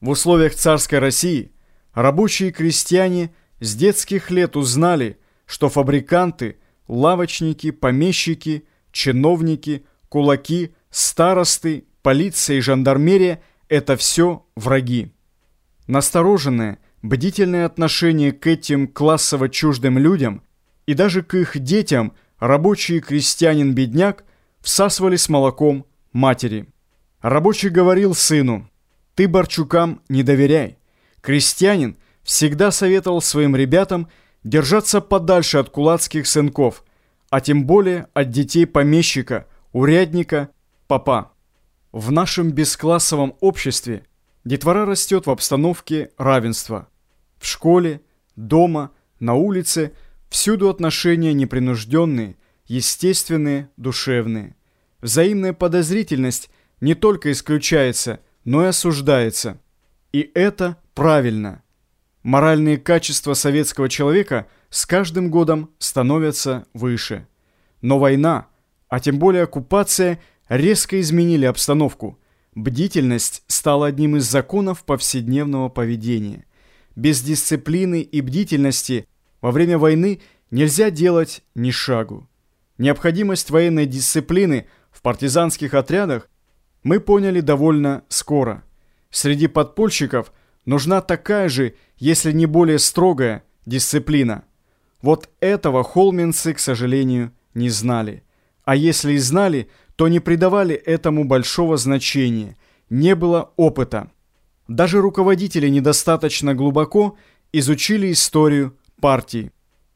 В условиях царской России рабочие и крестьяне с детских лет узнали, что фабриканты, лавочники, помещики, чиновники, кулаки, старосты, полиция и жандармерия – это все враги. Настороженное, бдительное отношение к этим классово чуждым людям и даже к их детям рабочий и крестьянин-бедняк всасывали с молоком матери. Рабочий говорил сыну, «Ты Борчукам не доверяй». Крестьянин всегда советовал своим ребятам держаться подальше от кулацких сынков, а тем более от детей помещика, урядника, папа. В нашем бесклассовом обществе детвора растет в обстановке равенства. В школе, дома, на улице всюду отношения непринужденные, естественные, душевные. Взаимная подозрительность не только исключается, но и осуждается. И это правильно. Моральные качества советского человека с каждым годом становятся выше. Но война, а тем более оккупация, резко изменили обстановку. Бдительность стала одним из законов повседневного поведения. Без дисциплины и бдительности во время войны нельзя делать ни шагу. Необходимость военной дисциплины в партизанских отрядах мы поняли довольно скоро. Среди подпольщиков нужна такая же, если не более строгая, дисциплина. Вот этого холминцы, к сожалению, не знали. А если и знали, то не придавали этому большого значения. Не было опыта. Даже руководители недостаточно глубоко изучили историю партии.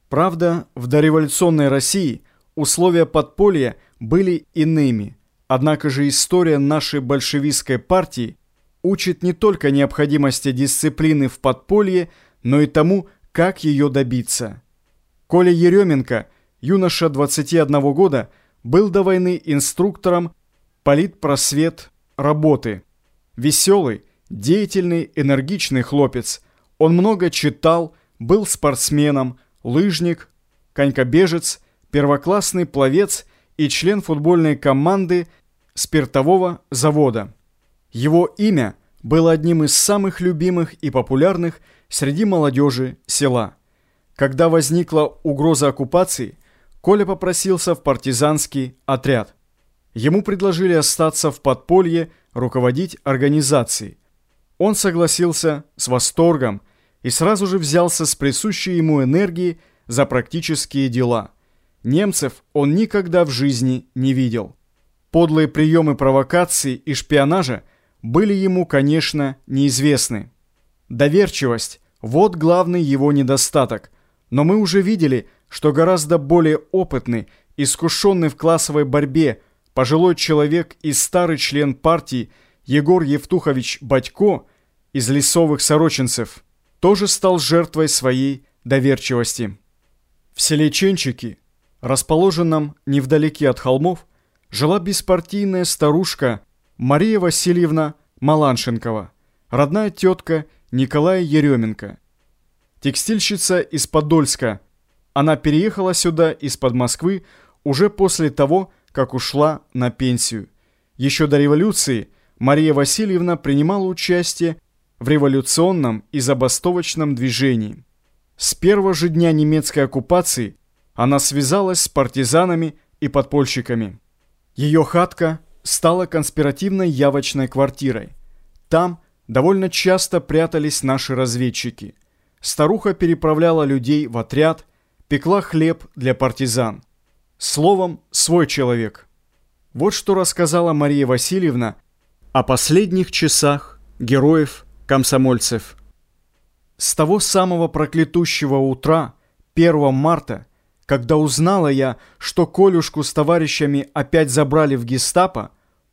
Правда, в дореволюционной России условия подполья были иными – Однако же история нашей большевистской партии учит не только необходимости дисциплины в подполье, но и тому, как ее добиться. Коля Еременко, юноша 21 года, был до войны инструктором политпросвет работы. Веселый, деятельный, энергичный хлопец. Он много читал, был спортсменом, лыжник, конькобежец, первоклассный пловец и член футбольной команды спиртового завода. Его имя было одним из самых любимых и популярных среди молодежи села. Когда возникла угроза оккупации, Коля попросился в партизанский отряд. Ему предложили остаться в подполье, руководить организацией. Он согласился с восторгом и сразу же взялся с присущей ему энергией за практические дела. Немцев он никогда в жизни не видел. Подлые приемы провокации и шпионажа были ему, конечно, неизвестны. Доверчивость – вот главный его недостаток. Но мы уже видели, что гораздо более опытный, искушенный в классовой борьбе, пожилой человек и старый член партии Егор Евтухович Батько из лесовых сорочинцев тоже стал жертвой своей доверчивости. В селе Ченчики, расположенном невдалеке от холмов, жила беспартийная старушка Мария Васильевна Маланшенкова, родная тетка Николая Еременко. Текстильщица из Подольска. Она переехала сюда из-под Москвы уже после того, как ушла на пенсию. Еще до революции Мария Васильевна принимала участие в революционном и забастовочном движении. С первого же дня немецкой оккупации она связалась с партизанами и подпольщиками. Ее хатка стала конспиративной явочной квартирой. Там довольно часто прятались наши разведчики. Старуха переправляла людей в отряд, пекла хлеб для партизан. Словом, свой человек. Вот что рассказала Мария Васильевна о последних часах героев-комсомольцев. С того самого проклятущего утра, 1 марта, когда узнала я, что Колюшку с товарищами опять забрали в гестапо,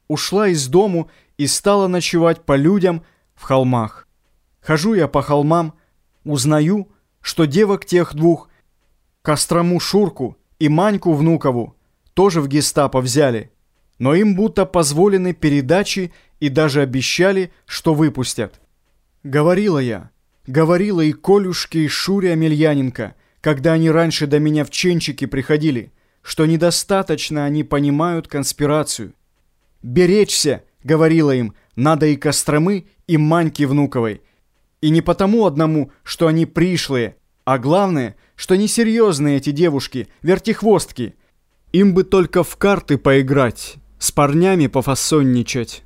ушла из дому и стала ночевать по людям в холмах. Хожу я по холмам, узнаю, что девок тех двух, Кострому Шурку и Маньку Внукову, тоже в гестапо взяли, но им будто позволены передачи и даже обещали, что выпустят. Говорила я, говорила и Колюшке, и Шуре Амельяненко – когда они раньше до меня в ченчики приходили, что недостаточно они понимают конспирацию. «Беречься», — говорила им, — «надо и Костромы, и Маньки Внуковой. И не потому одному, что они пришлые, а главное, что несерьезные эти девушки, вертихвостки. Им бы только в карты поиграть, с парнями пофасонничать.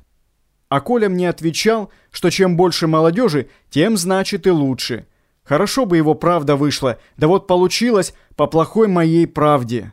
А Коля мне отвечал, что чем больше молодежи, тем значит и лучше. Хорошо бы его правда вышла, да вот получилось по плохой моей правде».